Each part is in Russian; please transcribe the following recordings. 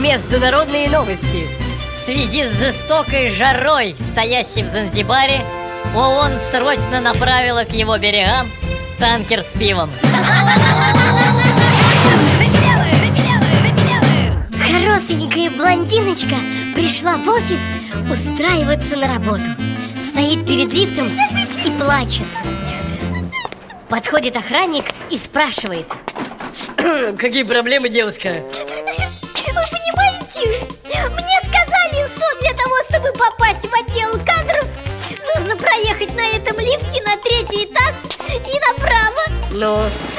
Международные новости. В связи с жестокой жарой, стоящей в Занзибаре, ООН срочно направила к его берегам танкер с пивом. Хорошенькая блондиночка пришла в офис устраиваться на работу. Стоит перед лифтом и плачет. Подходит охранник и спрашивает. Какие проблемы, девушка? Lord.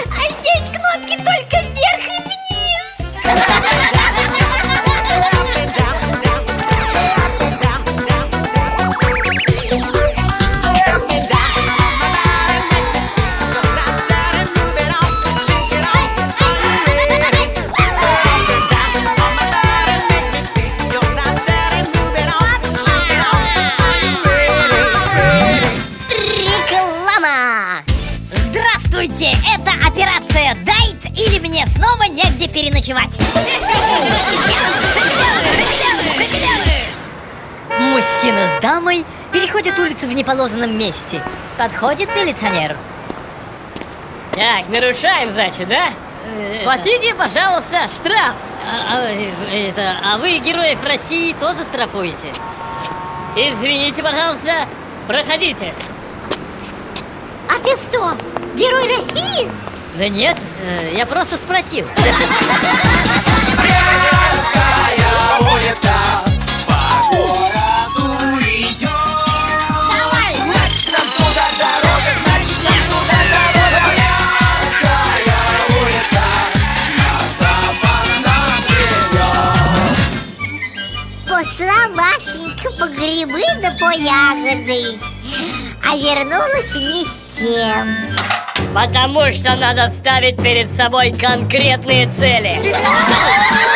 Здравствуйте! Это операция Дайт или мне снова негде переночевать? мужчина с дамой переходят улицу в неположенном месте. Подходит милиционер. Так, нарушаем, значит, да? Платите, пожалуйста, штраф. А, а, это, а вы героев России тоже штрафуете? Извините, пожалуйста, проходите. А ты что? Да нет, э, я просто спросил. Пошла Машенька по грибы да по ягоды А вернулась ни с чем Потому что надо ставить перед собой конкретные цели.